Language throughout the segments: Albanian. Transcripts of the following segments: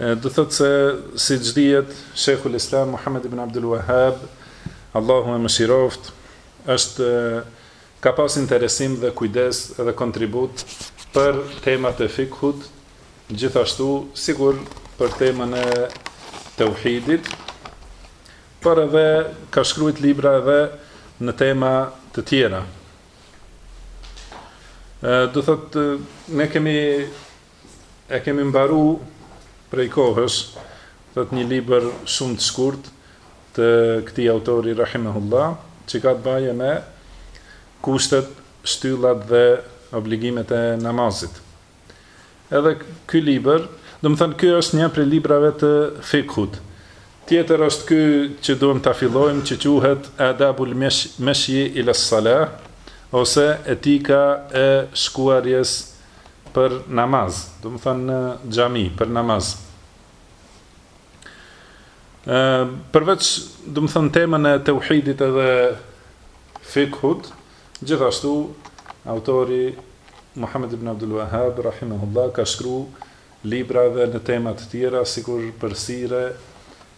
Do thotë se, siç dihet, Shejhul Islam, Muhammed ibn Abdul Wahab, Allahu e mëshiroftë, është ka pas interesim dhe kujdes dhe kontribut për temat e fikhut, gjithashtu, sikur për temën e teuhidit, por edhe ka shkrujt libra edhe në tema të tjera. Do thotë, ne kemi E kemi mbaru prej kohës, thot një libër shumë të shkurt të këtij autori rahimehullah, që ka të bëjë me kushtet, shtyllat dhe obligimet e namazit. Edhe ky libër, domethënë ky është një prej librave të fikhut. Tjetër është ky që duhemi ta fillojmë që quhet Adabul Meshi ila Salah ose etika e shkuarjes për namaz, domethonë në xhami për namaz. Ë përveç, domethonë temën e teuhidit edhe fikhut, gjithashtu autori Muhammed ibn Abdul Wahhab rahimahullah ka shkru libra edhe në tema të tjera sikur për sire,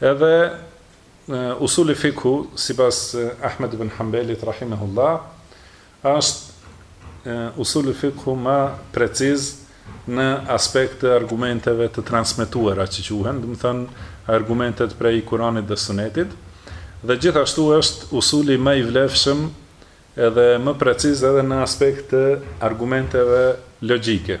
Edhe Usuli Fikhu, sipas Ahmed ibn Hanbelit rahimehullah, është Usuli Fikhu ma preciz në aspekt të argumenteve të transmetuara që quhen, domethanë argumentet prej Kuranit dhe Sunetit, dhe gjithashtu është Usuli ma i vlefshëm edhe më preciz edhe në aspekt të argumenteve logjike.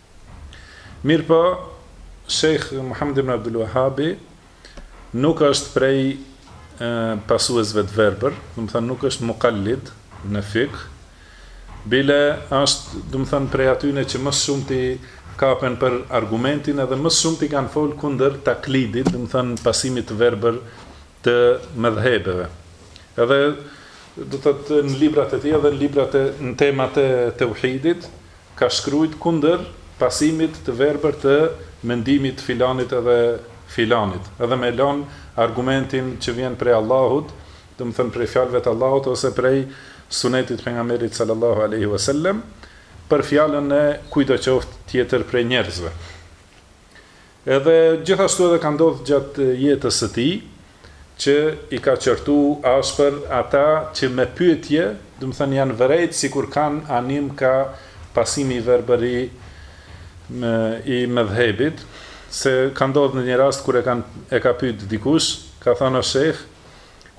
Mirëpo, Shejh Muhamed ibn Abdul Wahhabi nuk është prej pasuesve të verbër, domethonë nuk është mukallid në fikh, bile është, domethonë prej atyne që më së shumti kapen për argumentin edhe më së shumti kanë folë kundër taklidit, domethonë pasimit të verbër të medhhebeve edhe do të thotë në librat e tij edhe në librat e në temat e teuhidit ka shkrujt kundër pasimit të verbër të mendimit filanit edhe filanit edhe me lanë argumentin që vjen prej Allahut domethonë prej fjalëve të Allahut ose prej sunetit të pejgamberit sallallahu alejhi ve sellem për fjalën e kujtdo qoftë tjetër prej njerëzve. Edhe gjithashtu edhe ka ndodhë gjatë jetës së tij që i ka qortu ashpër ata që me pyetje domethënë janë vërejt sikur kanë anim kah pasimi i verbër i i medhhebit se ka ndodhë në një rast kur e kanë e ka pyet dikush ka thonë o shejh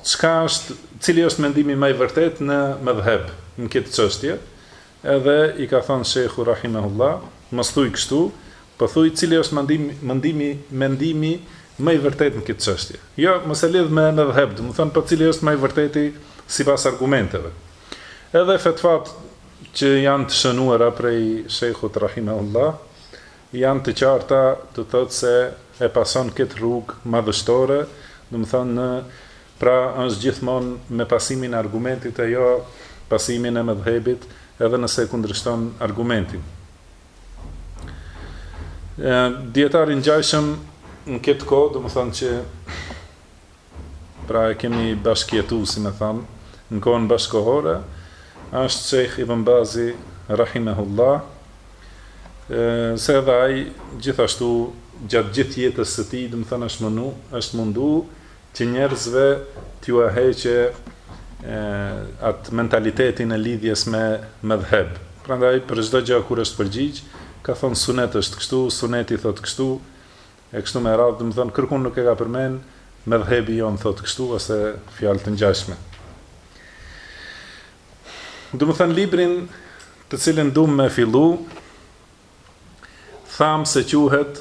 çka është cili është mendimi ma i vërtetë në medhheb në kët çështje Edhe i ka thënë shejhu rahimehullah, Mos thuj kështu, po thuj cili është mendimi, mendimi, mendimi më i vërtetë në këtë çështje. Jo, mos e lidh me medhheb, domethënë po cili është më i vërteti sipas argumenteve. Edhe fetvatë që janë të shënuara prej shejhut rahimehullah janë të qarta, do të thotë se e pason këtë rrugë madhështore, domethënë në Pra është gjithmonë me pasimin e argumentit e jo pasimin e medhhebit edhe nëse e kundërshton argumentin. Dijetar i ngjashëm në këtë kohë, domethënë që pra e kemi bashkjetu, si me thonë, në kohën bashkëkohore, është Shejh Ibn Bazi, Rahimehullah, se edhe ai gjithashtu gjatë gjithë jetës së tij, domethënë është mënu, është mundu, Që njerëzve t'jua heqë atë mentalitetin e lidhjes me medhheb. Prandaj për çdo gjë kur është përgjigj, ka thonë sunet është kështu, suneti thotë kështu, e kështu me radhë, domethënë kërkund nuk e ka përmend medhhebi jonë thotë kështu ose fjalë të ngjashme. Domethënë librin të cilin duam me fillu, thamë se quhet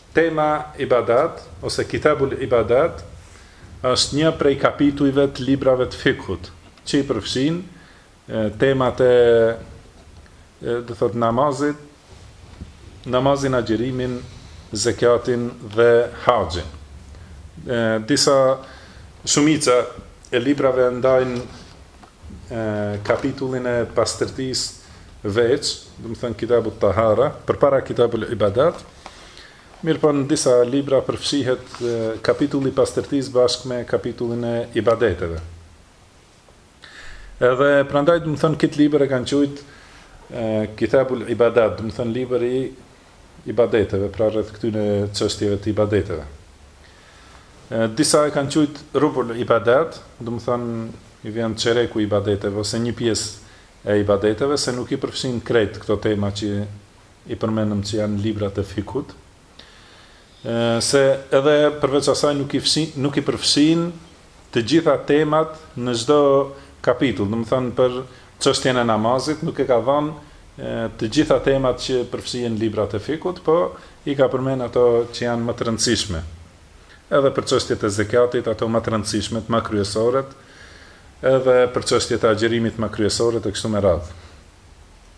Tema Ibadat ose Kitabul Ibadat është një prej kapitujve të librave të fikhut, që i përfshin temat e, do të thotë, namazit, namazin, agjërimin, zekatin dhe haxhin. Disa shumica e librave e ndajnë kapitullin e pastërtisë veç, domethënë Kitabut Tahara, përpara Kitabul Ibadat. Mirëpo në disa libra përfshihet kapitulli i pastërtisë bashkë me kapitullin e ibadeteve. Edhe prandaj domethënë këtë libër e kanë quajt Kitabul Ibadat, domethënë libri i ibadeteve, pra rreth këtyre çështjeve të ibadeteve. Disa e kanë quajt Rubul Ibadat, domethënë i vjen çereku i ibadeteve ose një pjesë e ibadeteve se nuk i përfshin krejt këto tema që i përmendëm që janë librat e fikhut, se edhe përveç asaj nuk i fshin, nuk i përfshin të gjitha temat në çdo kapitull, domethënë për çështjen e namazit nuk e ka dhënë të gjitha temat që përfshihen librat e fikhut, po i ka përmend ato që janë më të rëndësishme. Edhe për çështjet e zekatit, ato më të rëndësishmet, më kryesoret, edhe për çështjet e agjërimit më kryesoret e kështu me radhë.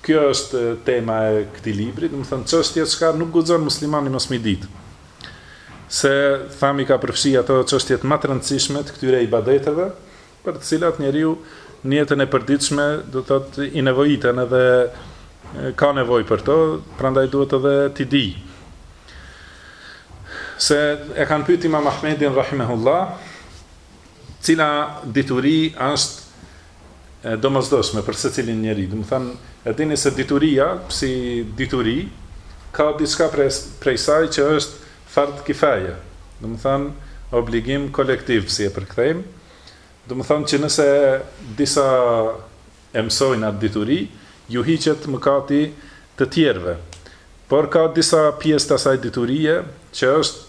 Kjo është tema e këtij libri, domethënë çështjet çka nuk guxon muslimani mos me i ditë. Se thamë i ka përfshi ato çështjet më të rëndësishme të këtyre ibadeteve, për të cilat njeriu në jetën e përditshme do thotë i nevojiten edhe ka nevojë për to, prandaj duhet edhe t'i dijë. Se e kanë pyet Imam Ahmedin rahimehullah, cila dituri është e domosdoshme për secilin njeri. Domethënë, e dini se dituria, si dituri, ka diçka prej, prej saj që është fard kifaje, domethënë obligim kolektiv, si e përkthejmë, domethënë që nëse disa e mësojnë atë dituri, ju hiqet mëkati të tjerëve. Por ka disa pjesë të asaj diturie që është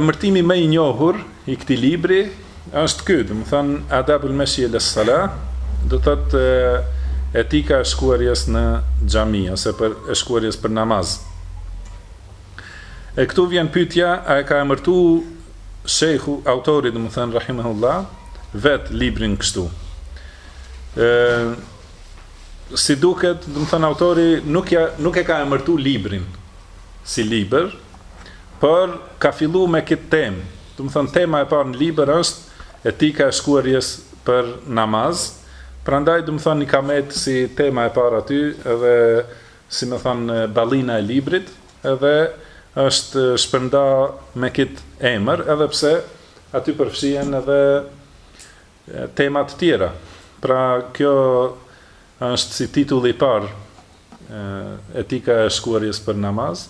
Emërtimi më i njohur i këtij libri është ky, domethënë Adabul Mashi ila Salah, do të thotë etika e shkuarjes në xhami ose për e shkuarjes për namaz. E këtu vjen pyetja, a e ka emërtu shejhu autori, domethënë rahimehullah, vet librin kështu. Ë si duket, domethënë autori nuk ja nuk e ka emërtu librin si libër, Por ka fillu me këtë temë, domethënë tema e parë në libër është etika e shkuarjes për namaz, prandaj domethënë i ka met si tema e parë aty edhe si me thënë ballina e librit edhe është shpërnda me këtë emër edhe pse aty përfshihen edhe Tema të tjera. Pra kjo është si titulli i parë Etika e shkuarjes për namaz.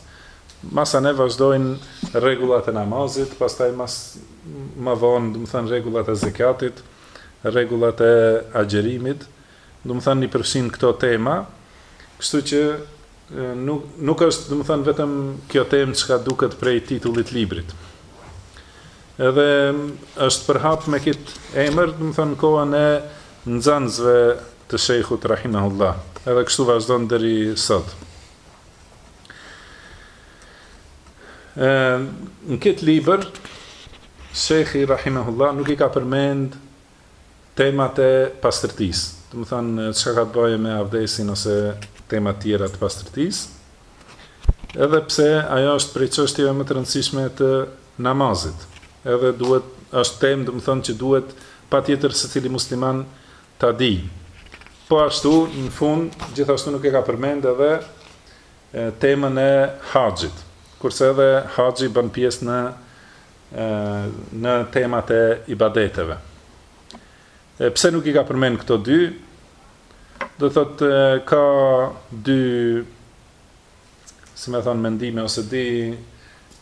Masanej vazhdojnë rregullat e namazit, pastaj ma vonë, domethënë rregullat e zekatit, rregullat e agjërimit, domethënë i përfshin këto tema, kështu që Nuk, nuk është, domethënë, vetëm kjo temë çka duket prej titullit librit. Edhe është përhap me kit emër, domethënë, kohën e nxënësve të shejhut Rahimahullah. Edhe kështu vazhdon deri sot. E, në kit libër, shejhi Rahimahullah nuk i ka përmend Temat e pastërtisë, domethënë çka ka të bëjë me avdesin ose tema të tjera të pastërtisë, edhe pse ajo është prej çështjeve më të rëndësishme të namazit, edhe duhet, është temë, domethënë që duhet patjetër secili musliman ta dijë. Po ashtu, në fund, gjithashtu nuk e ka përmend edhe temën e haxhit, kurse edhe haxhi bën pjesë në në temat e ibadeteve. E, pse nuk i ka përmend këto dy? Domethënë ka dy si me thonë mendime ose dy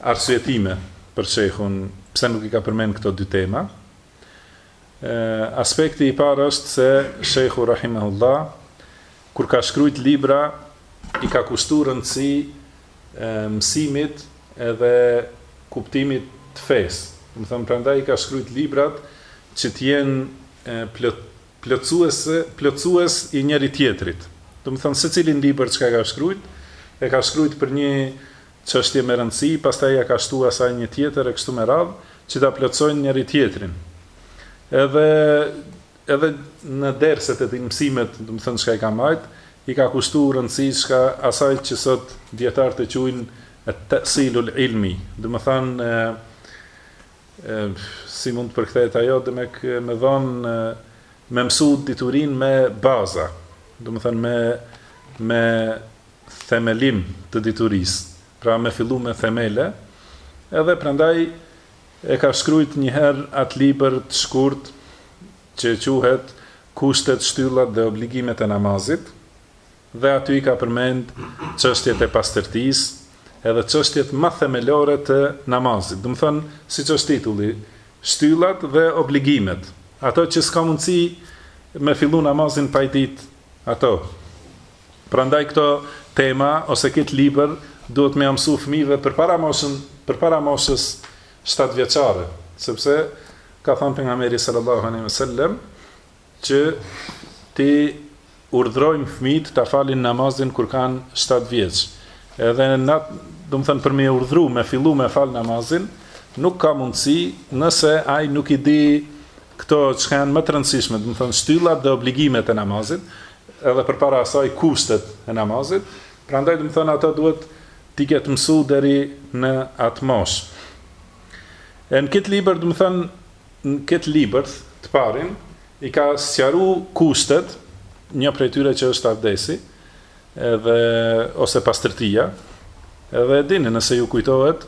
arsyetime për shejhun pse nuk i ka përmend këto dy tema. Aspekti i parë është se Shejhu Rahimahullah kur ka shkrujt libra i ka kushtu rëndësi mësimit edhe kuptimit të fesë. Domethonë prandaj i ka shkrujt librat që të jenë plotësues i njëri tjetrit. Domethonë secilin libër çka ka shkrujt e ka shkrujt për një Çështje me rëndësi, pastaj ia ka shtu asaj një tjetër e kështu me radhë, që ta plotësojnë njëri tjetrin. Edhe edhe në derset e tij, në mësimet, domethënë çka i ka mbajt, i ka kushtu rëndësi çka asaj që sot dijetarët e quajnë et-ta'silul ilmi, domethënë si mund të përkthehet ajo, do me me dhënë me mësu diturinë me baza, domethënë me me themelim të diturisë, pra me fillu me themele, edhe prandaj e ka shkrujt njëherë atë libër të shkurt që e quhet Kushtet, shtyllat dhe obligimet e namazit, dhe aty i ka përmend çështjet e pastërtisë, edhe çështjet ma themelore të namazit, domethonë siç është titulli, shtyllat dhe obligimet, ato që s'ka mundësi me fillu namazin pa i ditë Ato. Prandaj këto tema ose këtë libër duhet me ia mësu fëmijëve përpara moshën, përpara moshës shtatë vjeçare, sepse ka thënë pejgamberi sallallahu alaihi wasallam që ti urdhrojmë fëmijët ta falin namazin kur kanë shtatë vjeç. Edhe na, domethënë për me e urdhru, me fillu me fal namazin, nuk ka mundësi nëse ai nuk i di Këto çka janë më të rëndësishme, domethonë shtyllat dhe obligimet e namazit, edhe përpara asaj kushtet e namazit, prandaj domethonë ato duhet t'i ketë mësu deri në atë moshë. E në këtë libër, domethonë në këtë libër të parin i ka sqaru kushtet një prej tyre që është abdesi, edhe ose pastërtia, edhe e dini nëse ju kujtohet,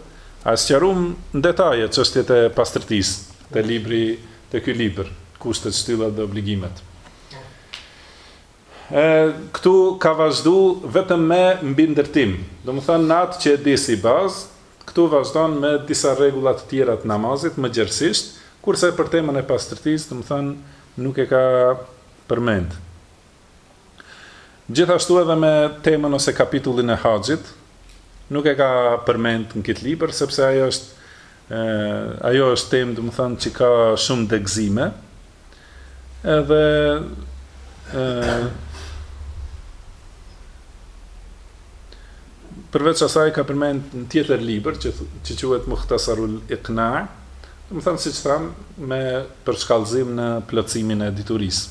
e sqaruam në detaje çështjet e pastërtisë te libri, te ky libër, Kushtet, shtyllat dhe obligimet. E, këtu ka vazhdu vetëm me mbindërtim, domethënë në atë që e di si bazë, këtu vazhdon me disa rregulla të tjera të namazit, më gjerësisht, kurse për temën e pastërtisë, domethënë nuk e ka përmend. Gjithashtu edhe me temën ose kapitullin e haxhit, nuk e ka përmend në këtë libër, sepse ajo është ajo është temë, domethënë, që ka shumë degëzime, edhe përveç asaj ka përmend në tjetër libër që që quhet Muhtasarul Iqna, domethënë siç thamë me përshkallëzim në plotësimin e diturisë.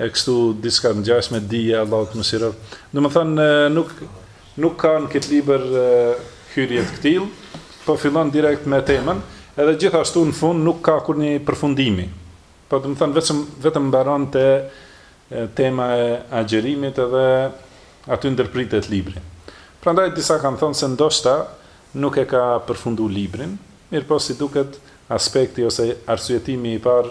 E kështu diçka të ngjashme dije Allahu të mëshiroftë. Domethënë nuk nuk ka në këtë libër hyrje të këtillë, po fillon direkt me temën, edhe gjithashtu në fund nuk ka kurrnjë përfundimi. Po domethënë vetëm vetëm mbaron te tema e agjërimit edhe aty ndërpritet libri. Prandaj disa kanë thënë se ndoshta nuk e ka përfundu librin, mirëpo si duket aspekti ose arsyetimi i parë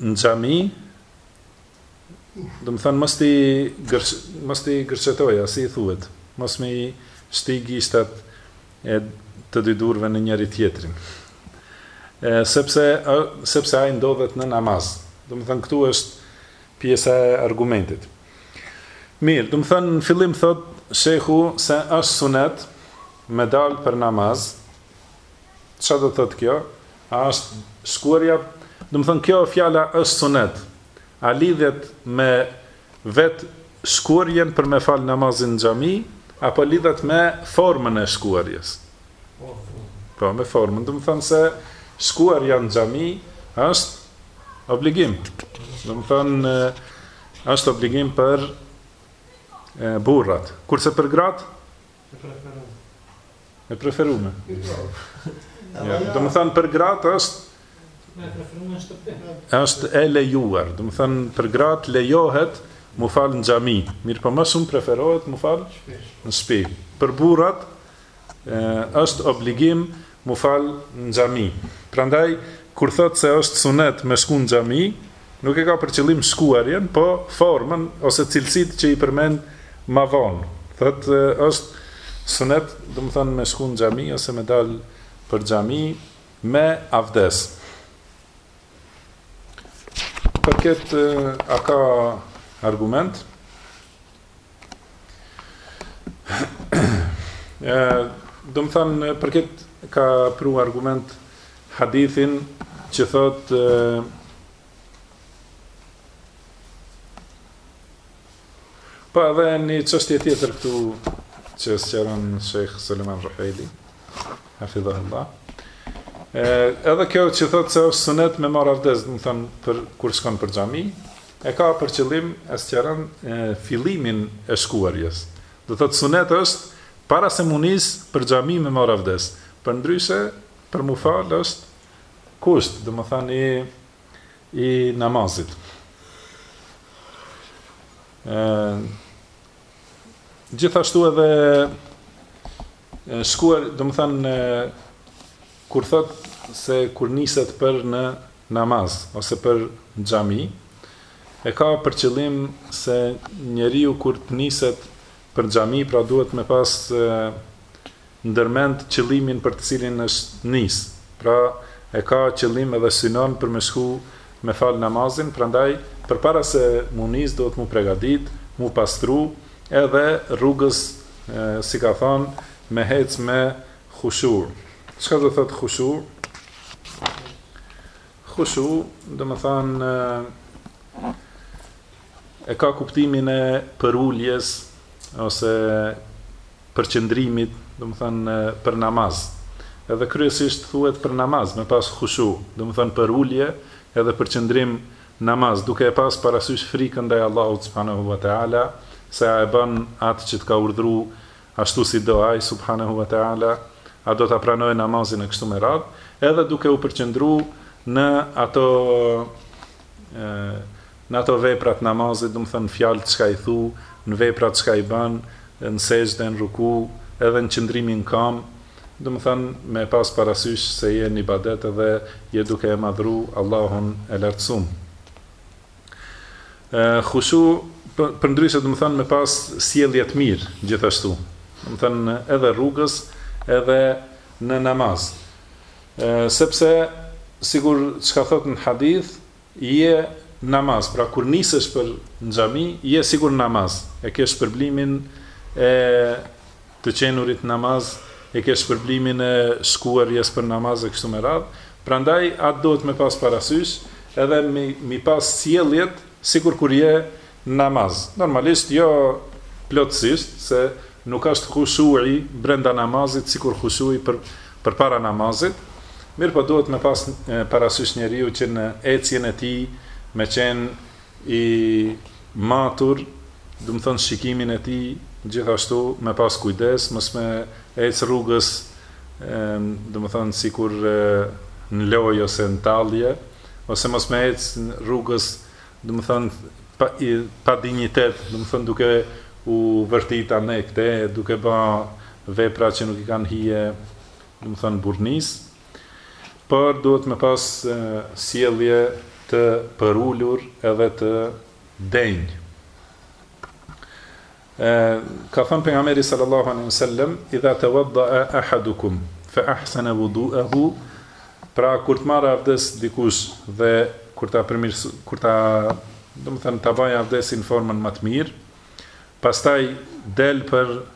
në xhami, domethënë mos t'i gërsh, mos t'i gërshetojë, si i thuhet, mos me i shti gishtat e të dy durve në njëri-tjetrin. E, sepse, a, sepse ai ndodhet në namaz. Domethënë këtu është pjesa e argumentit. Mirë, domethënë në fillim thotë shehu se është sunet me dal për namaz. Çfarë do thotë kjo? A është shkuarja? Domethënë kjo fjala është sunet, a lidhet me vetë shkuarjen për me fal namazin në xhami, apo lidhet me formën e shkuarjes? Po, me formën. Domethënë se shkuarja në xhami është obligim. Domethënë është obligim për burrat. Kurse për gratë? E preferume. Jo, domethënë për gratë është... Me preferume në shtëpi. është e lejuar, domethënë për gratë lejohet m'u fal në xhami, mirëpo ma shumë preferohet m'u fal në shpi. Për burrat është obligim m'u fal në xhami. Prandaj, kur thotë se është sunet me shku në xhami, Nuk e ka për qëllim shkuarjen, po formën ose cilësitë që i përmend ma vonë. Thotë është sunet, domethënë me shku në xhami ose me dal për xhami me avdes. Për këtë a ka argument? Domethënë, për këtë ka pru argument hadithin që thotë po, edhe një çështje tjetër këtu që sqaron Shejh Sulejman Ruhejli hafidhahullah edhe kjo që thotë se është sunet me marrë avdes domethënë për kur shkon për xhami E ka për qëllim e sqaron fillimin e shkuarjes. Do të thotë sunet është para se mu nis për xhami me marrë avdes. Përndryshe për mu fal është kusht, domethënë i i namazit. Ë Gjithashtu edhe shkuarja, domethënë Kur thotë se kur niset për në namaz ose për në xhami, e ka për qëllim se njeriu kur të niset për në xhami, pra duhet me pas ndërmend qëllimin për të cilin është nis, pra e ka qëllim edhe synon për me shku me fal namazin, prandaj përpara se mu nis duhet mu pregaditë, mu pastru, edhe rrugës si ka thonë me ec me Khushu, çka do të thotë khushu? Khushu, domethënë e ka kuptimin e përuljes ose përqendrimit, domethënë për namaz. Edhe kryesisht thuhet për namaz me pas khushu, domethënë përulje edhe përqendrim namaz, duke e pas parasysh frikën ndaj Allahut subhanehu ve teala se a e bën atë që të ka urdhëruar Ashtu si do Ai, subhanehu wa ta'ala, a do ta pranojë namazin e kështu me radhë, edhe duke u përqëndru në ato në ato vepra të namazit, domethënë në fjalët çka i thu, në veprat çka i bën, në sexhde, në ruku, edhe në qëndrimin në kamë, domethënë me e pas parasysh se je në ibadet edhe je duke e madhru Allahun e Lartësumë. E, khushu, përndryshe domethënë me pas sjellje të mirë gjithashtu. Domethënë edhe rrugës, edhe në namaz. E, sepse sikur çka thotë në hadith, je namaz, pra kur nisesh për në xhami, je sikur namaz, e ke shpërblimin e të qenurit namaz e ke shpërblimin e shkuarjes për namaz e kështu me radhë, prandaj atë duhet me pas parasysh edhe me mi pas sjelljet sikur kur je namaz, normalisht jo plotësisht se nuk është hushu'i brenda namazit sikur hushu'i për përpara namazit, mirëpo duhet me pas parasysh njeriu që në ecjen e tij me qenë i matur, domethënë shikimin e tij gjithashtu me pas kujdes, mos me ecë rrugës domethënë sikur në lojë ose në tallje, ose mos me ecë rrugës domethënë pa pa dinjitet, domethënë duke u vërtit andej-këtej, duke ba vepra që nuk i kanë hije domethënë burrnisë. Por duhet me pas sjellje të përulur edhe të denjë. Ka thënë pejgamberi sallallahu alaihi wasallam, "Idha tawadda ahadukum fa ahsana wudu'ahu" Pra kur të marr avdes dikush dhe kur ta përmirësoj, kur ta, domethënë ta bajë avdesin në formën më të mirë, pastaj del për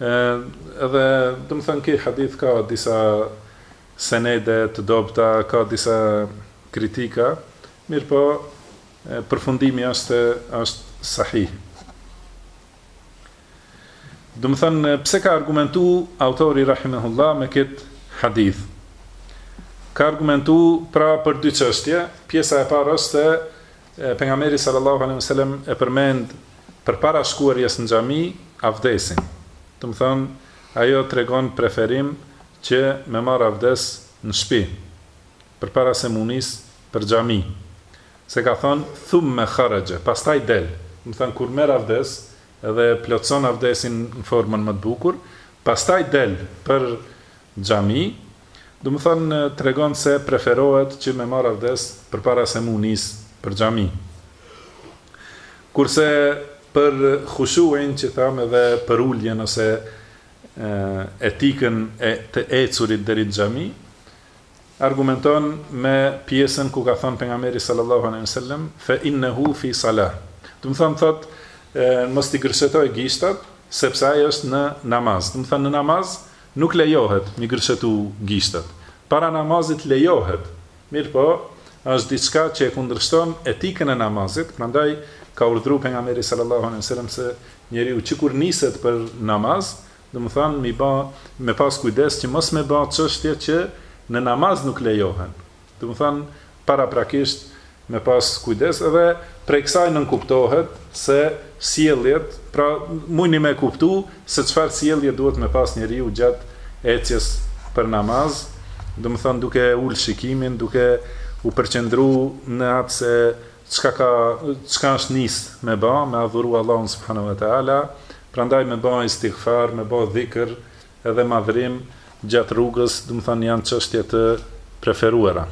Ë edhe domethënë ky hadith ka disa senede të dobta, ka disa kritika, mirëpo përfundimi është është sahih. Domethënë pse ka argumentu autori rahimahullah me këtë hadith? Ka argumentu pra për dy çështje, pjesa e parë është se Pejgamberi sallallahu alejhi ve selem e përmend përpara shkuarjes në xhami avdesin, domethënë ajo tregon preferim që me marrë avdes në shpi, përpara se mu nis për xhami, se ka thënë, thumme kharaxhe, pastaj del, domethënë kur merr avdes dhe e plotëson avdesin në formën më të bukur, pastaj del për xhami, Domethënë tregon se preferohet që me marrë avdes përpara se mu nis për xhami. Kurse për khushu'in që thamë edhe përuljen ose etikën e të ecurit deri në xhami, argumenton me pjesën ku ka thënë pejgamberi sallallahu alejhi ve sellem, fe innehu fi salah. Domethënë thotë mos t'i gërshetojë gishtat, sepse ai është në namaz. Domethënë në namaz Nuk lejohet mi gërshetu gishtat. Para namazit lejohet, mirëpo është diçka që e kundërshton etikën e namazit, prandaj ka urdhru pejgamberi sallallahu alejhi ve selem se njeriu që kur niset për namaz, domethënë mi ba, me pas kujdes që mos me ba çështje që në namaz nuk lejohen. Domethënë, paraprakisht me pas kujdes edhe prej kësaj nënkuptohet se sjelljet, pra mujni me kuptu se çfarë sjellje duhet me pas njeriu gjatë ecjes për namaz, domethënë duke e ulë shikimin, duke u përqendru në atë se çka ka, çka është nis me ba, me adhuru Allahun subhanahu wa ta'ala, prandaj me ba istigfar, me ba dhikr, Edhe madhërim gjatë rrugës, domethënë janë çështje të preferuara.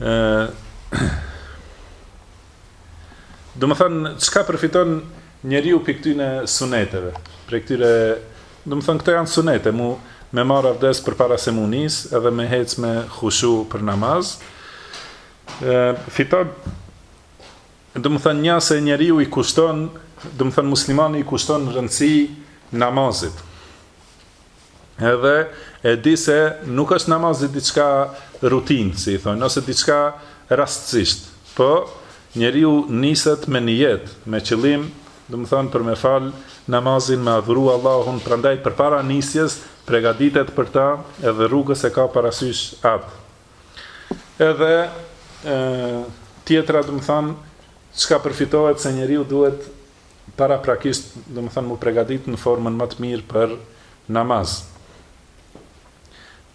Ë Domethënë çka përfiton njeriu prej këtyne suneteve, prej këtyre, domethënë këto janë sunete, mu me marr avdes përpara se mu nis, edhe me hec me khushu për namaz. Ë fiton Domethon një se njeriu i kushton, domethon muslimani i kushton rëndësi namazit. Edhe e di se nuk është namazi diçka rutinë, si i thonë, ose diçka rastësisht. Po njeriu niset me nijet, me qëllim, domethon për me fal namazin me adhuru Allahun, prandaj përpara nisjes pregaditet për ta, edhe rrugës e ka parasysh atë. Edhe e, tjetra, domethon, çka përfitohet se njeriu duhet paraprakisht, domethon, mu pregadit në formën më të mirë për namaz.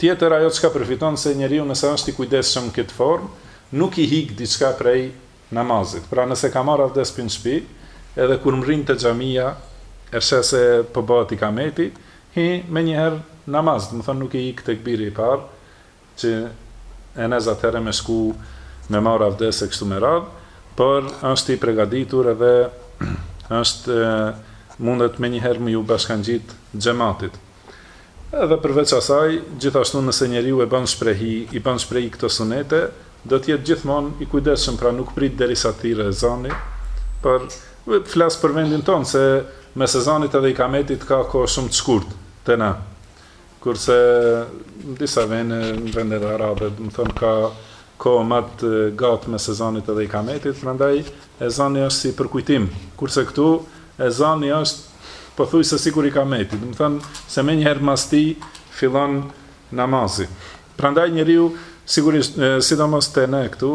Tjetër ajo çka përfiton se njeriu nëse është i kujdesshëm në këtë formë, nuk i hikë diçka prej namazit. Pra nëse ka marrë avdes prej në shpi, edhe kur mrrin te xhamia, e sheh se po bëhet ikameti, hin menjëherë në namaz, domethon, nuk i hikë tekbiri i parë, Që e nis atëherë me shku me marrë avdes e kështu me radhë, por është i pregaditur edhe është mundet menjëherë me ju bashkangjit xhematit. Edhe përveç asaj, gjithashtu nëse njeriu e bën shprehi, i bën shprehi këto sunete, do të jetë gjithmonë i kujdesshëm, pra nuk prit derisa të thirrë ezani, por flas për vendin tonë se mes ezanit edhe ikametit ka kohë shumë të shkurtë te na. Kurse në disa vene, në vendet arabe, domethon ka kohë ma të gatë mes ezanit edhe ikametit, prandaj ezani është si përkujtim. Kurse këtu ezani është pothuajse sikur ikameti, domethon se menjëherë pas tij fillon namazi. Prandaj njeriu sigurisht sidomos te ne këtu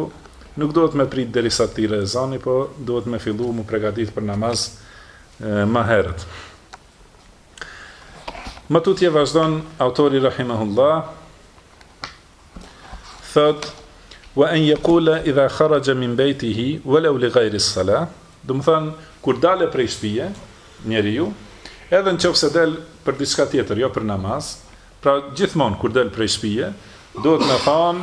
nuk duhet me prit derisa të thirrë ezani, po duhet me fillu mu pregadit për namaz më herët. Më tutje vazhdon autori rahimahullah thot wa an yaqula idha kharaja min baytihi walau li ghayri as-sala, domethon kur dalë prej shtëpie njeriu, edhe në qoftë se del për diçka tjetër, jo për namaz, pra gjithmonë kur del prej shtëpie, duhet të thon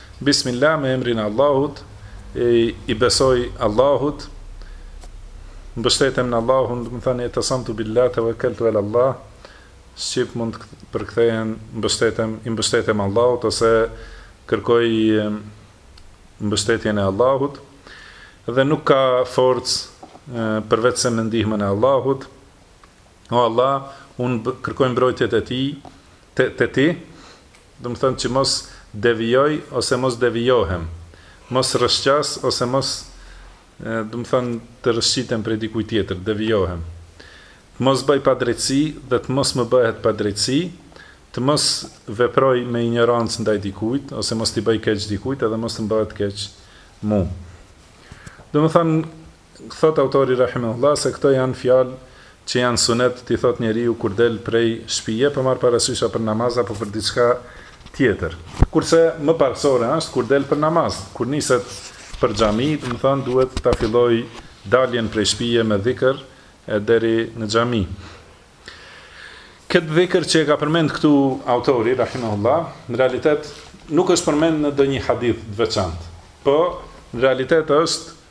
Bismillah me emrin e Allahut i besoj Allahut mbështetem në Allahun domethon i'tesamtu billah tevekeltu ala Allah shqip mund të përkthehen mbështetem i mbështetem Allahut ose kërkoj mbështetjen e Allahut dhe nuk ka forcë përveç se me ndihmën e Allahut. O Allah, unë kërkoj mbrojtje te ti, te, te ti, Domethënë që mos devijoj ose mos devijohem, mos rrëshqas ose mos, domethënë të rrëshqitem prej dikujt tjetër, devijohem, të mos bëj padrejtësi dhe të mos më bëhet padrejtësi, të mos veproj me injorancë ndaj dikujt ose mos t'i bëj keq dikujt edhe mos të më bëhet keq mu. Domethënë Thotë autori rahimehullah se këto janë fjalë që janë sunet t'i thotë njeriu kur del prej shpije pa marrë parasysh a për namaz apo për diçka tjetër. Kurse më parësore është kur del për namaz, kur niset për xhami, domethënë duhet ta fillojë daljen prej shpije me dhikër e deri në xhami. Këtë dhikër që e ka përmend këtu autori rahimehullah, në realitet nuk është përmend në ndonjë hadith të veçantë, po në realitet është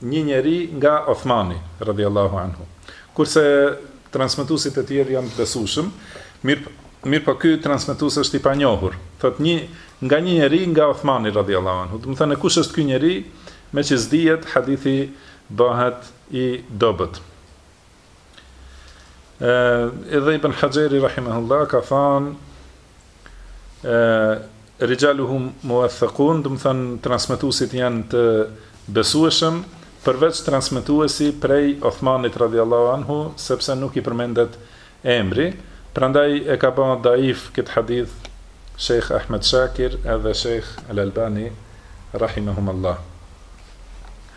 një njeri nga Uthmani, radhiyallahu anhu, kurse transmetuesit e tjerë janë të besueshëm, mirë, mirëpo ky transmetues është i panjohur. Thotë një nga një njeri nga Uthmani, radhiyallahu anhu. Domethënë kush është ky njeri, meqë s'dihet, hadithi bëhet i dobët. Edhe Ibn Haxheri, Rahimahullah, ka than, Rixhaluhu muvethekun, domethënë, transmetuesit janë të besueshëm, përveç transmetuesi prej Othmanit, radiallahu anhu, sepse nuk i përmendet emri, prandaj e ka ba daif këtë hadith, Shekh Ahmed Shakir, edhe Shekh Al-Albani, Rahimahumullah.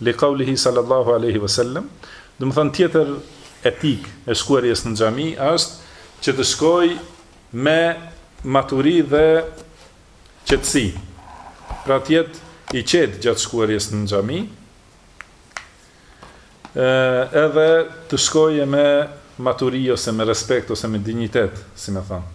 Li qawlihi sallallahu alejhi ve sellem, domethënë tjetër etikë e shkuarjes në xhami është që të shkojë me maturi dhe qetësi. Pra të jetë i qetë gjatë shkuarjes në xhami, edhe të shkojë me maturi ose me respekt ose me dinjitet, si me thënë.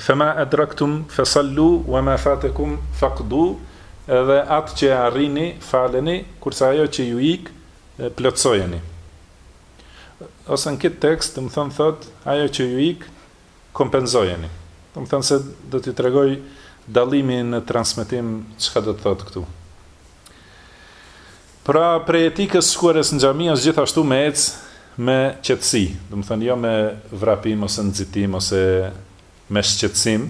Fema edraktum fesallu wema fatekum faqdu edhe atë që e arrini faleni kurse ajo që ju ik plotësojeni ose në këtë tekst domethënë thotë ajo që ju ik kompenzojeni domethënë se do t'ju tregoj dallimin në transmetim çka do të thotë këtu Pra prej etikës shkuarjes në xhami është gjithashtu me ecë me qetësi, domethënë jo me vrapim ose nxitim ose me shqetësim,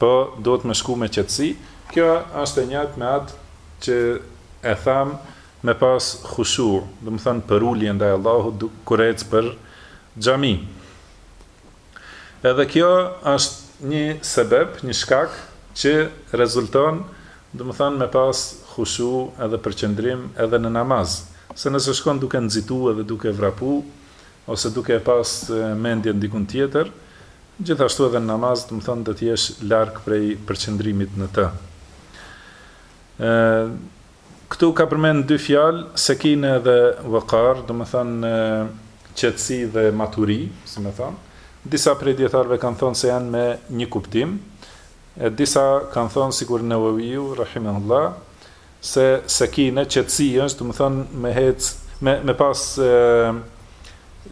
po duhet me shku me qetësi, kjo është e njëjtë me atë që e thamë me pas khushu, domethënë përulje ndaj Allahut kur ecë për xhami. Edhe kjo është një sebeb, një shkak që rezulton, domethënë, me pas hushu edhe përqendrim edhe në namaz. Se nëse shkon duke nxitu edhe duke vrapu, ose duke e pas mendjen dikund tjetër, gjithashtu edhe në namaz, domethënë, do të jesh larg prej përqendrimit në të. Këtu ka përmend dy fjalë, sekine dhe waqar, domethënë qetësi dhe maturi, si me thanë. Disa prej dijetarëve kanë thonë se janë me një kuptim, e disa kanë thonë sikur Neveviu, rahimehullah, se sekine, qetësi është, domethënë me ecë, me me pas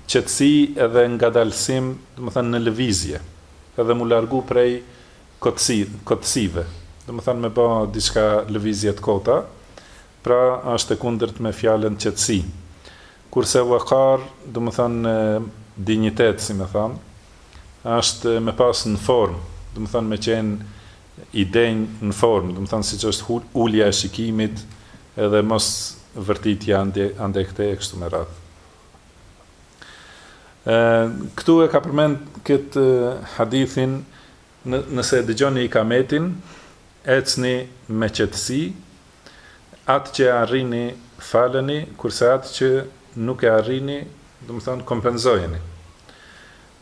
qetësi edhe ngadalësim, domethënë në lëvizje, edhe mu largu prej kotësi, kotësive, domethënë me ba diçka lëvizje të kota, pra është e kundërt me fjalën qetësi. Kurse waqar, domethënë dinjitet, si me thanë, është me pas në formë, domethënë me qenë i denjë në formë, domethënë siç është ulja e shikimit edhe mos vërtitja andej këtej e kështu me radhë. Këtu e ka përmend këtë hadithin nëse e dëgjoni ikametin, ecni me qetësi, atë që e arrini faleni, kurse atë që nuk e arrini, domethënë, kompenzojeni.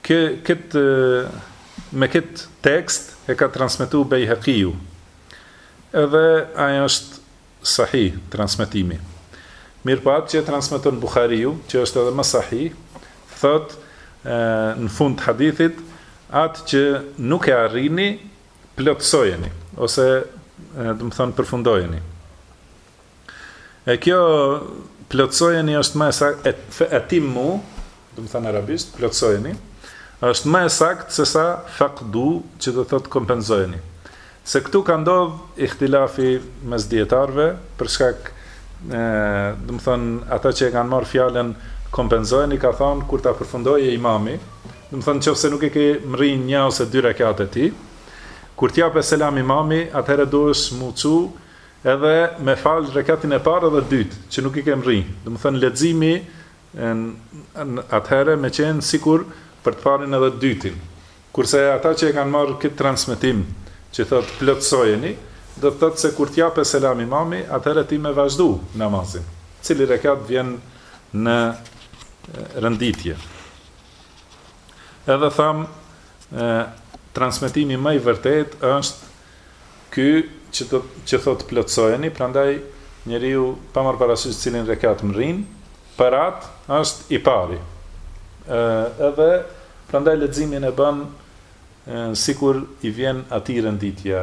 Kë, këtë, me këtë tekst e ka transmitu Bejhekiu, edhe ai është Sahih, transmetimi. Mirëpo atë që transmeton Buhariu, që është edhe më sahih, thotë në fund të hadithit, atë që nuk e arrini, plotësojeni ose domethënë përfundojeni. E kjo plotësojeni është më sa e, etimmu, domethënë arabisht, plotësojeni, është më e saktë se sa fakdu që do të thotë kompenzojeni. Se këtu ka ndodh ihtilafi mes dijetarëve për shkak e domethënë ata që e kanë marrë fjalën kompenzojeni kanë thonë kur ta përfundojë imami, domethënë nëse nuk e ke mrri një ose dy rekate ti, kur të japë selam imami, atëherë duhesh mu çu edhe me fal rekatin e parë dhe dytë, që nuk i ke mrri. Domethënë leximi atëherë me qenë sikur për të parin edhe të dytin. Kurse ata që e kanë marrë këtë transmetim që thotë plotësojeni, do të thotë se kur të japë selam imami, atëherë ti me vazhdu namazin. Cili rekat vjen në renditje. Edhe thamë transmetimi më i vërtetë është Ky që të që thotë plotësojeni, prandaj njeriu pa marrë parasysh cilin rekat mrrin, për atë është i pari. E edhe prandaj leximin e bën sikur i vjen atij renditja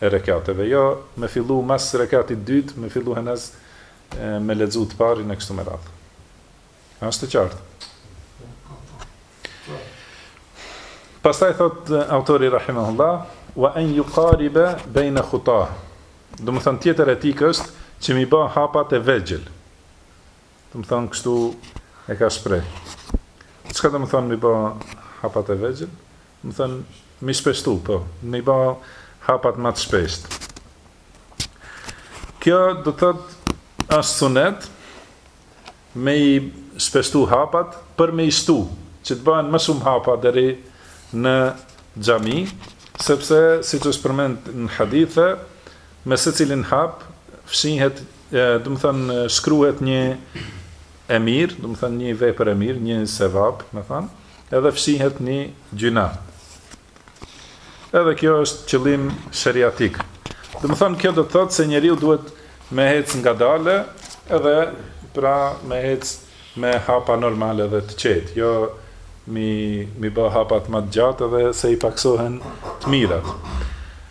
e rekateve, jo me fillu mas rekatit të dytë me fillu imami, ky nis me lexu të parin e kështu me radhë. A është e qartë? Pastaj thot autori rahimahullah, wa an yuqariba baina khuta. Domethënë tjetër etikë është që mi bë hapat e vegjël. Domethënë kështu e ka shpreh. Çka domethënë mi bë hapat e vegjël? Domethënë mi shpeshtu, po, mi bë hapat më të shpesht. Kjo do të thot është sunet, me i shpeshtu hapat për me i shtu që të bëhen më shumë hapa deri në xhami, sepse siç është përmend në hadithe, me secilin hap fshihet, domethënë shkruhet një e mirë, domethënë një vepër e mirë, një sevap, domethënë, edhe fshihet një gjynah. Edhe kjo është qëllim sheriatik. Domethënë, kjo do të thotë se njeriu duhet me hec ngadalë edhe pra me hec me hapa normalë edhe të qetë. Jo mi, mi bë hapat më të gjatë edhe se i paksohen të mirat.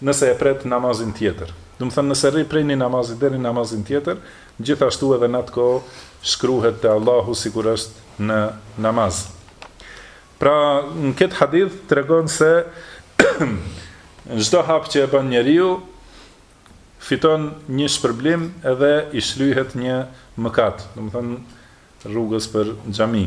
nëse e pret namazin tjetër, domethënë nëse rri prej një namazi deri në namazin tjetër, gjithashtu edhe në atë kohë shkruhet te Allahu sikur është në namaz. Pra, në këtë hadith tregon se çdo hap që e bën njeriu fiton një shpërblim edhe i shlyhet një mëkat, domethënë rrugës për xhami.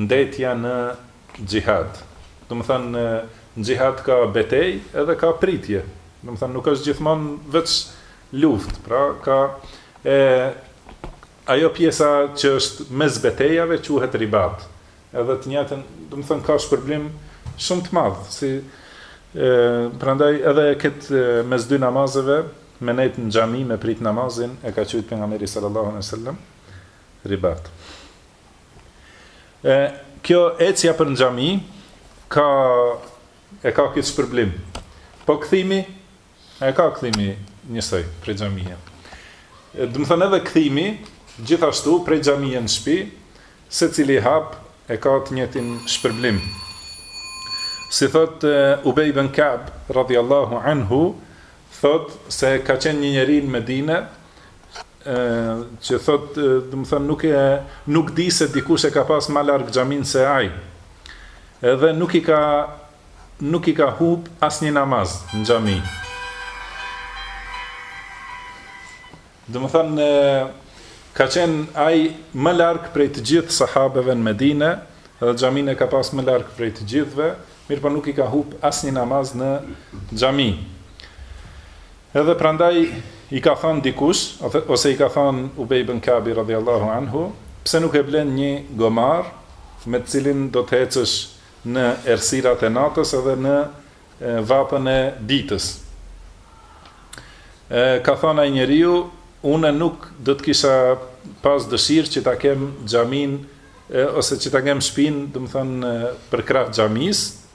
Ndejtja në xhihad, domethënë në xhihad ka betejë edhe ka pritje, domethënë nuk është gjithmonë veç luftë, pra ka, e ajo pjesa që është mes betejave quhet ribat, edhe të njëjtën, domethënë ka shpërblim shumë të madh, si e prandaj edhe këtë mes dy namazeve me nejt në xhami me prit namazin e ka quajt pejgamberi sallallahu alejhi ve sellem, Ribat. E kjo ecja për në xhami ka e ka këtë shpërblim. Po kthimi e ka kthimi njësoj prej xhamie. Domethënë edhe kthimi gjithashtu prej xhamie në shpi, secili hap e ka të njëjtin shpërblim. Si thot Ubej ibn Ka'b radhiyallahu anhu, thot se ka qenë një njeri në Medinë që thot, domethënë nuk e nuk di se dikush e ka pas më larg xhamin se ai. Edhe nuk i ka nuk i ka hup asnjë namaz në xhami. Domethënë ka qenë ai më larg prej të gjithë sahabeve në Medinë, edhe xhamin e ka pas më larg prej të gjithëve, mirëpo nuk i ka hup asnjë namaz në xhami. Edhe prandaj i ka thënë dikush, ose i ka thënë Ubej ibn Kabi radhiyallahu anhu, Pse nuk e blen një gomar me të cilin do të ecësh në errësirat e natës edhe në vapën e ditës? Ka thënë ai njeriu, Unë nuk do të kisha pas dëshirë që ta kem xhamin ose që ta kem shpinë, domethënë përkrah xhamisë,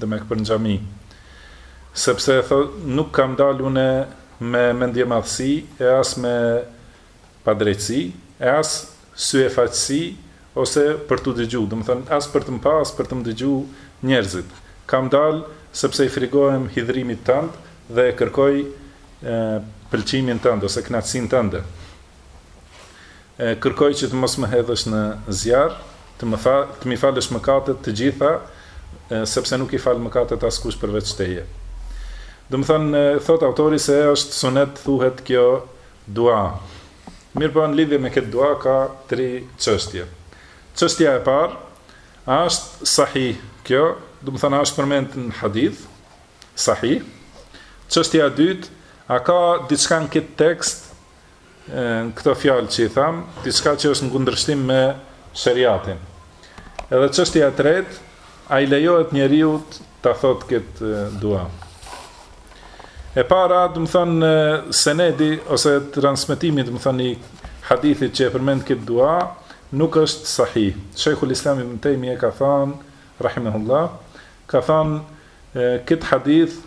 Demek për xhami. Sepse thotë nuk kam dalë une me mendjemadhësi e as me padrejtësi e as syefaqësi ose për t'u dëgju, domethënë as për të më pa as për të më dëgju njerëzit. Kam dalë sepse i frigohem hidhrimit tënd dhe e kërkoj pëlqimin tënd ose kënaqësinë tënde. Kërkoj që të mos më hedhësh në zjarr, të më fa, të m'i falësh mëkatet të gjitha, sepse nuk i fal mëkatet askush përveç Teje. Domethënë, thotë autori se është sunet thuhet kjo dua. Mirëpo në lidhje me këtë dua ka tri çështje. Çështja e parë, a është sahih kjo? Domethënë a është përmendur në hadith? Sahih. Çështja e dytë, a ka diçka në këtë tekst në këto fjalë që i thamë, diçka që është në kundërshtim me sheriatin. Edhe çështja e tretë, a i lejohet njeriut ta thotë këtë dua. E para, domethënë senedi ose transmetimi, domethënë i hadithit që e përmend këtë dua, nuk është sahih. Sheikhul Islam Ibn Tejmije ka thënë rahimahullah Ka thënë, Këtë hadith,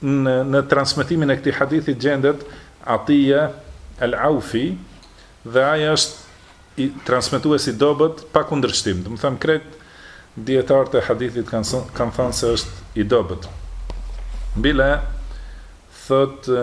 në transmetimin e këtij hadithit gjendet Atija al-Aufi dhe ai është transmetues i dobët pa kundërshtim. Domethënë krejt dijetarët e hadithit kanë kanë thënë se është i dobët. Bile thotë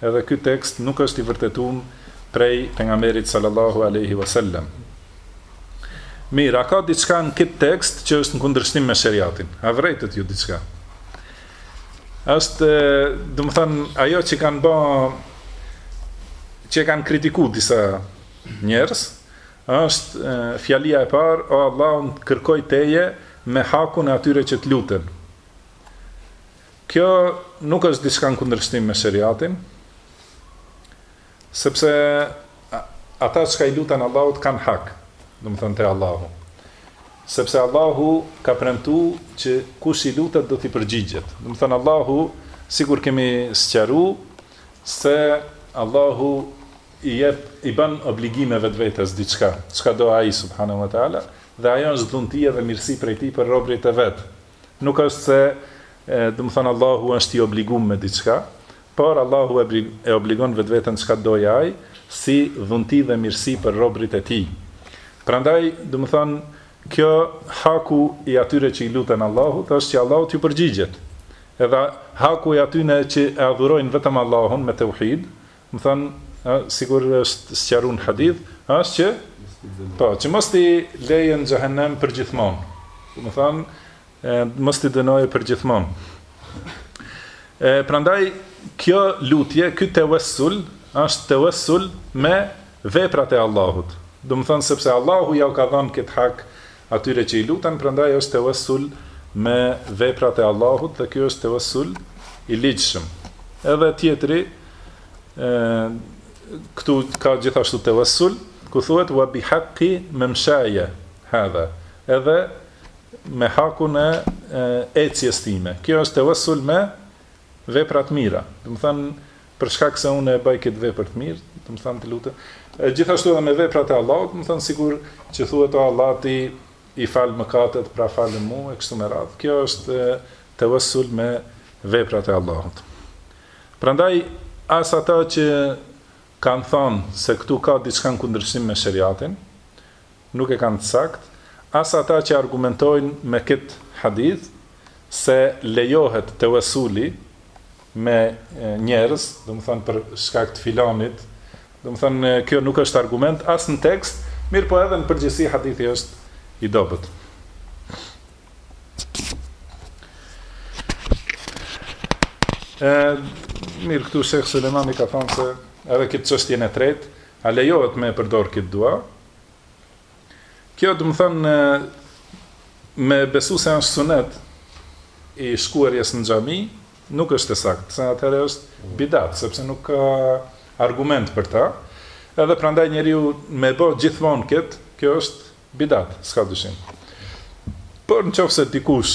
Edhe ky tekst nuk është i vërtetun prej Pejgamberit sallallahu alejhi wa sallam. Mirë, a ka diçka në këtë tekst që është në kundërshtim me sheriatin? A vërejtët ju diçka? Është, domethënë, ajo që kanë ba që e kanë kritiku disa njerëz, është fjalia e parë, o Allah, unë kërkoj teje me hakun e atyre që të luten. Kjo nuk është diçka në kundërshtim me Sheriatin, sepse ata çka i luten Allahut kanë hak, domethënë te Allahu. Sepse Allahu ka premtuar që kush i lutet do t'i përgjigjet. Domethënë Allahu, sikur kemi sqaru se Allahu i jep i bën obligime vetvetes diçka, çka do ai subhanahu wa taala, dhe ajo është dhunti dhe mirësi prej tij për robrit e vet. Nuk është se, domethënë Allahu është i obligum me diçka, por Allahu e obligon vetveten çka të dojë Ai, si dhunti dhe mirësi për robrit e Tij. Prandaj, domethënë, kjo haku i atyre që i luten Allahut është që Allahu t'ju përgjigjet. Edhe haku i atyre që e adhurojnë vetëm Allahun me teuhid, Domethënë, a, sikur është sqaru në hadith, është që, po, që mos t'i leje në xhehenem përgjithmonë. Domethënë, mos t'i dënoje përgjithmonë. E, prandaj, kjo lutje, kjo tevessul, është tevessul me veprat e Allahut. Domethënë, sepse Allahu jau ka dhënë këtë hak Atyre që i luten, prandaj është tevessul me veprat e Allahut dhe kjo është tevessul i ligjshëm. Edhe tjetri ë këtu ka gjithashtu tevessul, ku thuhet wa bihaqqi memshaje hadha. Edhe me hakun e ecjes time. Kjo është tevessul me Vepra të mira, domethënë për shkak se unë e bëj këtë vepër të mirë, domethënë të lutem. Gjithashtu edhe me veprat e Allahut, domethënë sikur që thuhet o Allah ti i fal mëkatet, pra falë mua e kështu me radhë. Kjo është tevessul me veprat e Allahut. Prandaj as ata që kanë thënë se këtu ka diçka në kundërshtim me sheriatin, Nuk e kanë të saktë as ata që argumentojnë me këtë hadith se lejohet tevessuli me njerëz, domethënë për shkak të filanit, domethënë kjo nuk është argument as në tekst, mirëpo edhe në përgjithësi hadithi është i dobët. E mirë këtu Shejh Sulejmani ka thënë se edhe këtë çështjen e tretë, a lejohet me e përdor këtë dua, Kjo domethënë me besu se është sunet i shkuarjes në xhami, nuk është e saktë, se atëherë është bidat, sepse nuk ka argument për ta. Edhe prandaj njeriu me e bo gjithmonë kët, kjo është bidat, s'ka dyshim. Por në qoftë se dikush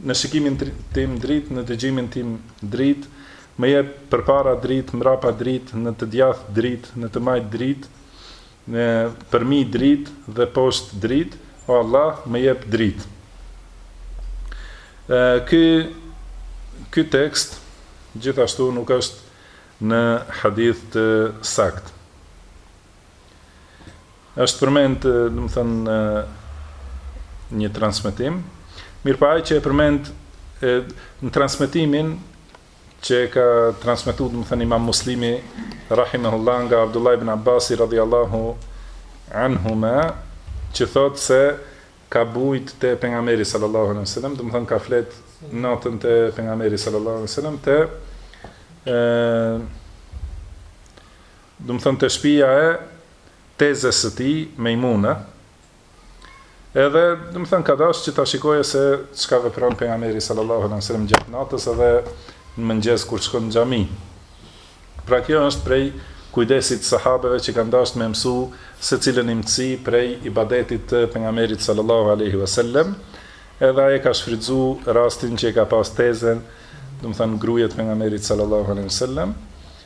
Në shikimin tim dritë në dëgjimin tim dritë më jep përpara dritë mbrapa dritë në të djathtë dritë në të majtë dritë përmi dritë dhe poshtë dritë o Allah më jep dritë ky ky tekst gjithashtu nuk është në hadith të saktë. Është përmend, domethënë, një transmetim, mirëpo ai që e përmend e, në transmetimin që e ka transmetuar, domethënë Imam Muslimi rahimehullah nga Abdullah ibn Abbas radhiyallahu anhuma, që thotë se ka bujt te pejgamberi sallallahu alaihi wasallam, domethënë ka fjet natën te pejgamberi sallallahu alaihi wasallam te ë domethënë te shpia e tezes së tij, Mejmune, edhe, domethënë, ka dashtë që ta shikojë se çka vepron pejgamberi sallallahu alejhi ve sellem gjatë natës edhe në mëngjes kur shkon në xhami. Pra kjo është prej kujdesit të sahabeve që kanë dashtë me mësu secilën imtësi prej ibadetit të pejgamberit sallallahu alejhi ve sellem, edhe ai e ka shfrytzu rastin që e ka pas tezen, domethënë gruaja e pejgamberit sallallahu alejhi ve sellem,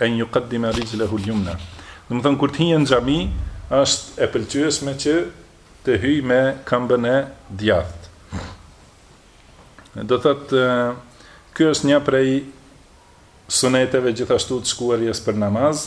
en yuqaddima rijlehu al-yumna, domethënë kur të hijë në xhami është e pëlqyeshme që të hyjë me kambën e djathtë. Do thotë ky është një prej suneteve gjithashtu të shkuarjes për namaz.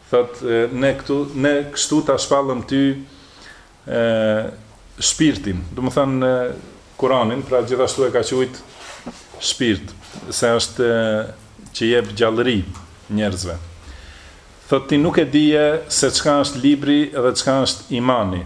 Thotë ne këtu ne kështu ta shpallëm ty e, shpirtin, domethënë Kur'anin, pra gjithashtu e ka quajt shpirt, se është që u jep gjallëri njerëzve. Thotë ti nuk e dije se çka është libri dhe çka është imani.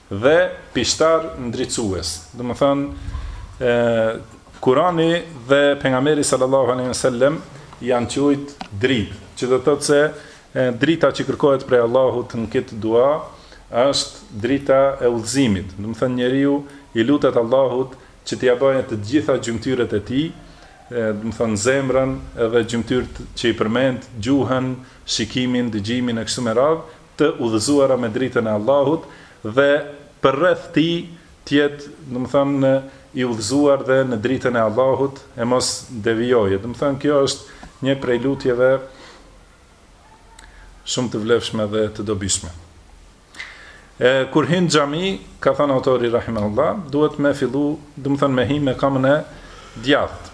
dhe pishtar ndriçues domethënë ë Kurani dhe pejgamberi sallallahu alejhi ve sellem janë quajt dritë, që do të thotë se drita që kërkohet prej Allahut në këtë dua është drita e udhëzimit. Domethënë njeriu i lutet Allahut që t'i bëjë të gjitha gjymtyrët e tij, domethënë zemrën edhe gjymtyrët që i përmend, gjuhën, shikimin, dëgjimin e kështu me radhë, të udhëzuara me dritën e Allahut dhe përreth tij të jetë, domethënë, i udhëzuar dhe në dritën e Allahut e mos devijojë. Domethënë, kjo është një prej lutjeve shumë të vlefshme dhe të dobishme. E, kur hin në xhami, ka thënë autori Rahimahullah, duhet me fillu, domethënë me hi me kamën e djathtë.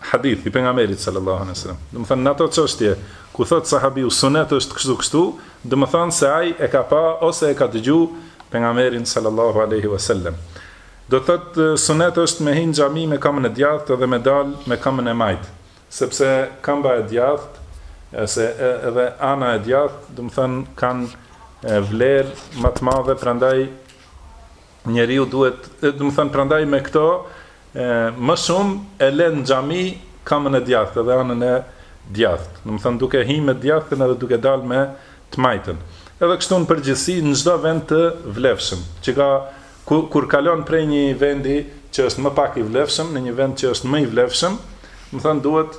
Hadith i Pejgamberit sallallahu alejhi ve sellem. Domethënë në ato çështje ku thotë sahabiu sunet është kështu kështu, domethënë se ai e ka pa ose e ka dëgju Pejgamberin sallallahu alejhi ve sellem. Do të thotë sunet është me hinë xhami me kamën e djathtë dhe me dal me kamën e majtë, sepse kamba e djathtë ose edhe ana e djathtë, domethënë kanë vlerë më të madhe prandaj, njeriu duhet, domethënë prandaj me këto më shumë e lën xhami kamën e djathtë dhe anën e djathtë. Domethënë duke hi me djathtën edhe duke dal me të majtën. Edhe kështu në përgjithësi në çdo vend të vlefshëm, që ka kur, kur kalon prej një vendi që është më pak i vlefshëm në një vend që është më i vlefshëm, domethënë duhet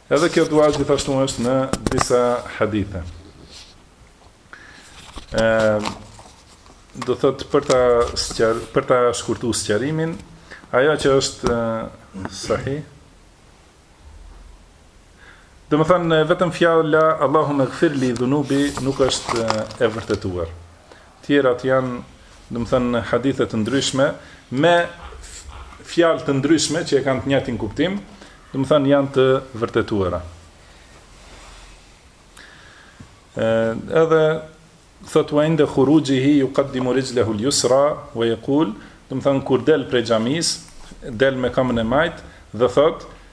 Edhe kjo dua gjithashtu është në disa hadithe. Ëm do thot për ta sqar, për ta shkurtuar sqarimin, ajo që është sahih. Domethënë vetëm fjala Allahumme gfirli dhunubi nuk është e vërtetuar. tjerat janë, domethënë hadithe të ndryshme, me fjalë të ndryshme që e kanë të njëjtin kuptim, domethënë janë të vërtetuara. Ë edhe thot wa inda khurujihi yuqaddimu rijlahu al-yusra wa yaqul, domethënë kur del prej xhamis, del me kamën e majtë dhe thot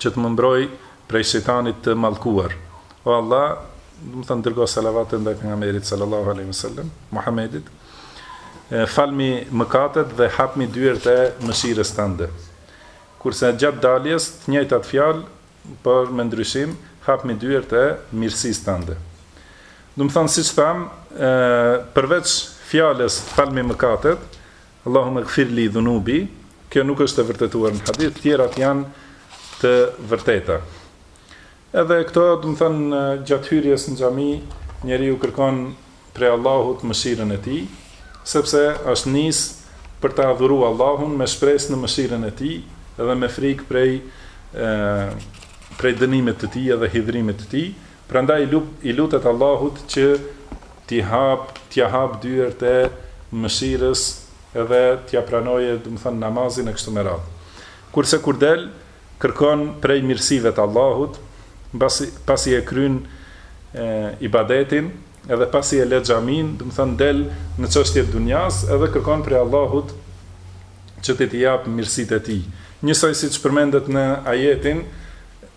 që të më mbrojë prej shejtanit të mallkuar. O Allah, domethënë dërgo salavate ndaj pejgamberit sallallahu alaihi wasallam, Muhamedit. Falmi mëkatet dhe hapmi dyert e mëshirës tënde. Kurse gjatë daljes, të njëjtat fjalë, por me ndryshim, hapmi dyert e mirësisë tënde. Domethënë siç tham, përveç fjalës falmi mëkatet, Allahumma ighfir li dhunubi, kjo nuk është e vërtetuar në hadith, tjerat janë të vërteta. Edhe këto, domethënë, gjatë hyrjes në xhami, njeriu kërkon prej Allahut mëshirën e tij, sepse është nis për ta adhuruar Allahun me shpresë në mëshirën e tij dhe me frikë prej prej dënimit të tij edhe hidhrimit të tij, Prandaj i lutet Allahut që t'i hapë, t'ia hapë dyert e mëshirës dhe t'ia pranojë, domethënë, namazin e kështu me radhë. Kurse kur del, kërkon prej mirësive të Allahut, pasi pasi e kryen ibadetin, edhe pasi e lë xhaminë, domethënë, del në çështje të dunjas, edhe kërkon prej Allahut që t'i t'i japë mirësitë e tij. Njësoj siç përmendet në ajetin,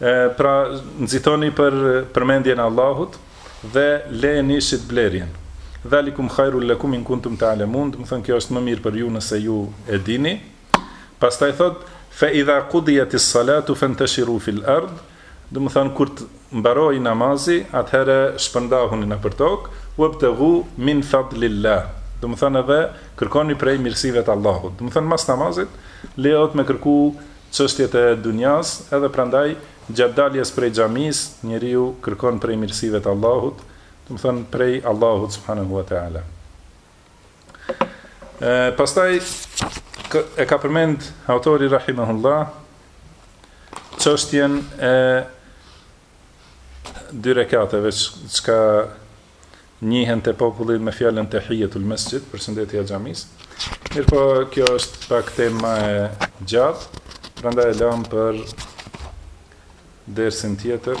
E, pra, nxitoni për përmendjen e Allahut dhe leni shitblerjen. Dhalikum khajru lëkum in kuntum tealemun, domethënë kjo është më mirë për ju nëse ju e dini. Pastaj thot, fe idha kudijetis-salatu fenteshiru fil ardhë, Domethënë kur të mbarojë namazi, atëherë shpërndahuni nëpër tokë, wabtaghu min fadlillah, domethënë edhe kërkoni prej mirësive të Allahut. Domethënë mas namazit lejohet me kërku çështjet e dunjas, edhe prandaj gjatë daljes prej xhamisë njeriu kërkon prej mirësive të Allahut, domethënë prej Allahut subhanehu wa ta'ala. Pastaj, e ka përmend autori Rahimahullah, çështjen e dy rekateve çka njihen te populli me fjalën tehijetul mesxhid, përshëndetja e xhamisë, mirëpo kjo është pak tema e gjatë, pranda e lamë për dersin tjetër,